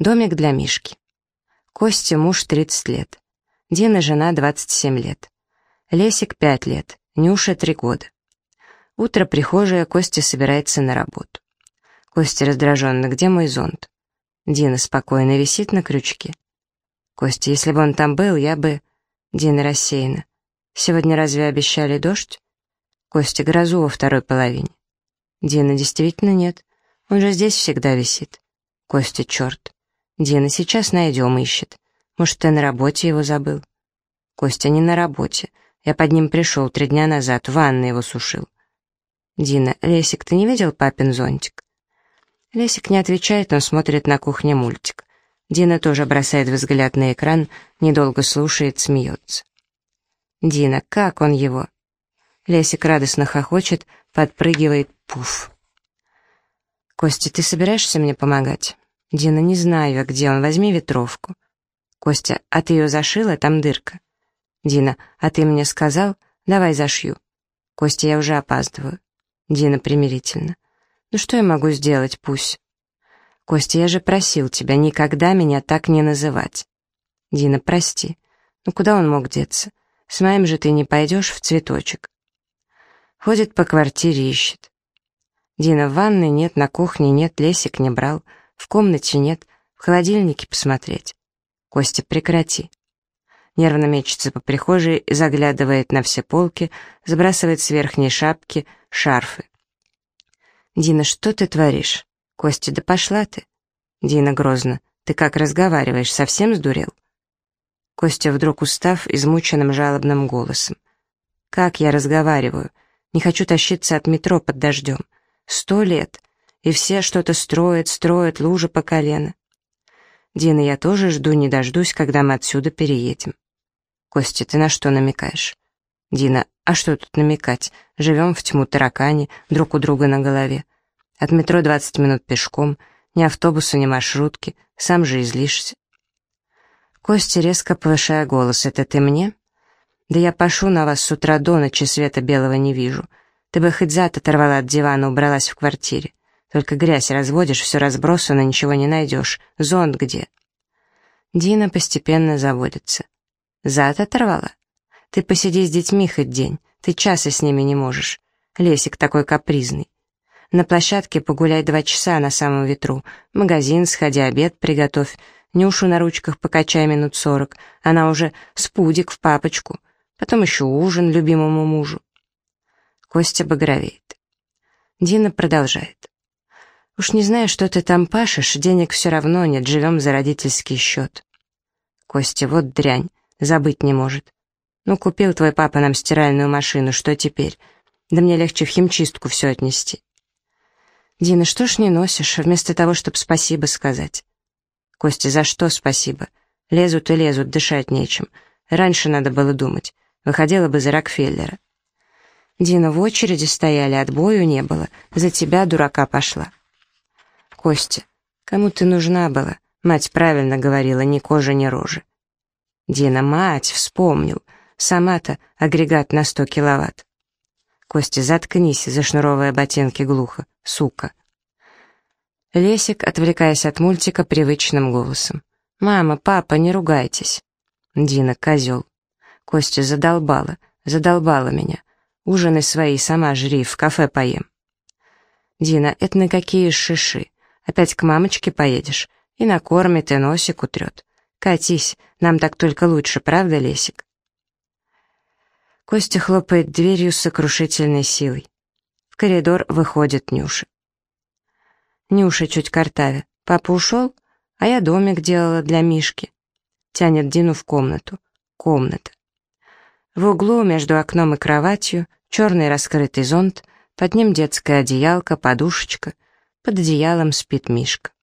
Домик для Мишки. Костя муж 30 лет. Дина жена 27 лет. Лесик 5 лет. Нюша 3 года. Утро прихожая, Костя собирается на работу. Костя раздраженно, где мой зонт? Дина спокойно висит на крючке. Костя, если бы он там был, я бы... Дина рассеяна. Сегодня разве обещали дождь? Костя, грозу во второй половине. Дина, действительно нет. Он же здесь всегда висит. Костя, черт. Дина, сейчас найдем, ищет. Может, ты на работе его забыл? Костя, не на работе. Я под ним пришел три дня назад, в ванной его сушил. Дина, Лесик, ты не видел папин зонтик? Лесик не отвечает, он смотрит на кухне мультик. Дина тоже бросает взгляд на экран, недолго слушает, смеется. Дина, как он его? Лесик радостно хохочет, подпрыгивает, пуф. Костя, ты собираешься мне помогать? Дина, не знаю, где он, возьми ветровку. Костя, а ты ее зашила, там дырка. Дина, а ты мне сказал, давай зашью. Костя, я уже опаздываю. Дина примирительно. Ну что я могу сделать, пусть? Костя, я же просил тебя никогда меня так не называть. Дина, прости. Ну куда он мог деться? С моим же ты не пойдешь в цветочек. Ходит по квартире, ищет. Дина, в ванной нет, на кухне нет, лесик не брал, в комнате нет, в холодильнике посмотреть. Костя, прекрати. Нервно мечется по прихожей, заглядывает на все полки, сбрасывает с верхней шапки шарфы. «Дина, что ты творишь?» «Костя, да пошла ты!» Дина грозно. «Ты как разговариваешь, совсем сдурел?» Костя вдруг устав измученным жалобным голосом. «Как я разговариваю? Не хочу тащиться от метро под дождем. Сто лет. И все что-то строят, строят, лужи по колено. Дина, я тоже жду, не дождусь, когда мы отсюда переедем. Костя, ты на что намекаешь? Дина, а что тут намекать? Живем в тьму таракани, друг у друга на голове. От метро 20 минут пешком, ни автобуса, ни маршрутки, сам же излишься. Костя, резко повышая голос, это ты мне? Да я пошу на вас с утра до ночи, света белого не вижу. Ты бы хоть зад оторвала от дивана, убралась в квартире. Только грязь разводишь, все разбросано, ничего не найдешь. Зонт где?» Дина постепенно заводится. «Зад оторвала? Ты посиди с детьми хоть день, ты часа с ними не можешь. Лесик такой капризный. На площадке погуляй два часа на самом ветру, магазин сходи, обед приготовь, Нюшу на ручках покачай минут сорок, она уже спудик в папочку потом еще ужин любимому мужу. Костя багровеет. Дина продолжает. «Уж не знаю, что ты там пашешь, денег все равно нет, живем за родительский счет». Костя, вот дрянь, забыть не может. «Ну, купил твой папа нам стиральную машину, что теперь? Да мне легче в химчистку все отнести». «Дина, что ж не носишь, вместо того, чтобы спасибо сказать?» «Костя, за что спасибо? Лезут и лезут, дышать нечем. Раньше надо было думать. Выходила бы за Рокфеллера. Дина в очереди стояли, отбою не было. За тебя, дурака, пошла. Костя, кому ты нужна была? Мать правильно говорила, ни кожи, ни рожи. Дина, мать, вспомнил. Сама-то агрегат на сто киловатт. Костя, заткнись, зашнуровывая ботинки глухо. Сука. Лесик, отвлекаясь от мультика, привычным голосом. «Мама, папа, не ругайтесь». Дина, козел. Костя задолбала, задолбала меня. Ужины свои сама жри, в кафе поем. Дина, это на какие шиши? Опять к мамочке поедешь? И накормит, и носик утрет. Катись, нам так только лучше, правда, Лесик? Костя хлопает дверью с сокрушительной силой. В коридор выходит Нюша. Нюша чуть картавя. Папа ушел, а я домик делала для Мишки. Тянет Дину в комнату. Комната. В углу между окном и кроватью черный раскрытый зонт, под ним детская одеялка, подушечка, под одеялом спит Мишка.